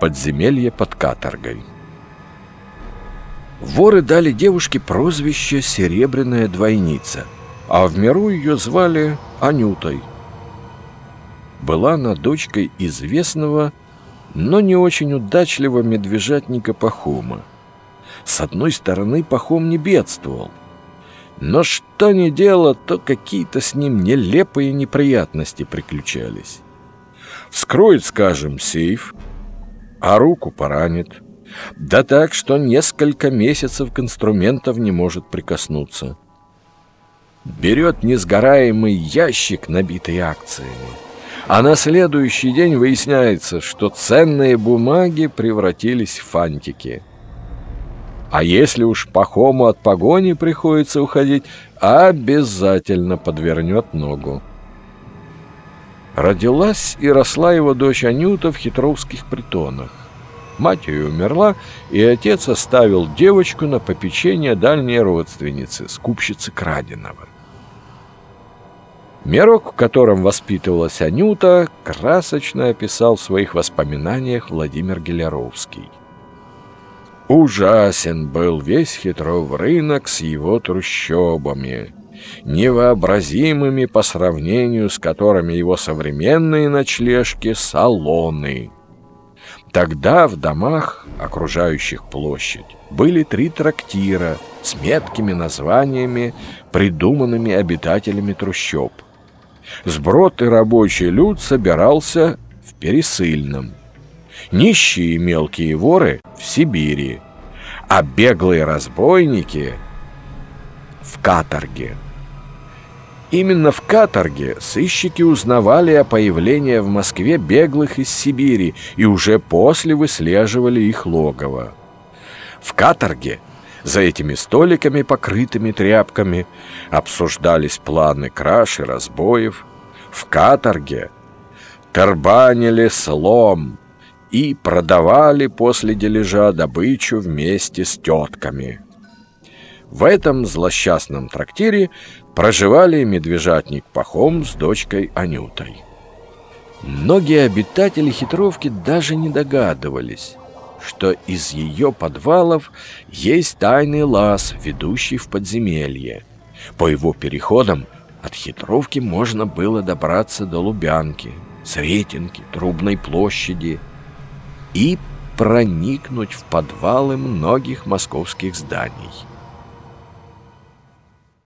Подземелье под каторгой. Воры дали девушке прозвище «Серебряная двойница», а в миру ее звали Анютой. Была она дочкой известного, но не очень удачливого медвежатника Пахома. С одной стороны, Пахом не бедствовал, но что ни дело, то какие-то с ним нелепые неприятности приключались. Вскроет, скажем, сейф, а руку поранит. Да так, что несколько месяцев к инструментам не может прикоснуться. Берет несгораемый ящик, набитый акциями. А на следующий день выясняется, что ценные бумаги превратились в фантики. А если уж Пахому от погони приходится уходить, обязательно подвернет ногу. Родилась и росла его дочь Анюта в хитровских притонах. Мать ее умерла, и отец оставил девочку на попечение дальней родственницы, скупщицы краденого. Мирок, в котором воспитывалась Анюта, красочно описал в своих воспоминаниях Владимир Геляровский. Ужасен был весь хитров рынок с его трущобами, невообразимыми по сравнению с которыми его современные ночлежки — салоны. Тогда в домах, окружающих площадь, были три трактира с меткими названиями, придуманными обитателями трущоб. Сброд и рабочий люд собирался в Пересыльном. Нищие и мелкие воры в Сибири, а беглые разбойники в каторге. Именно в каторге сыщики узнавали о появлении в Москве беглых из Сибири и уже после выслеживали их логово. В каторге за этими столиками, покрытыми тряпками, обсуждались планы краж и разбоев. В каторге тарбанили слом и продавали после дележа добычу вместе с тетками. В этом злосчастном трактире проживали медвежатник Пахом с дочкой Анютой. Многие обитатели хитровки даже не догадывались, что из ее подвалов есть тайный лаз, ведущий в подземелье. По его переходам от хитровки можно было добраться до Лубянки, Сретенки, Трубной площади и проникнуть в подвалы многих московских зданий.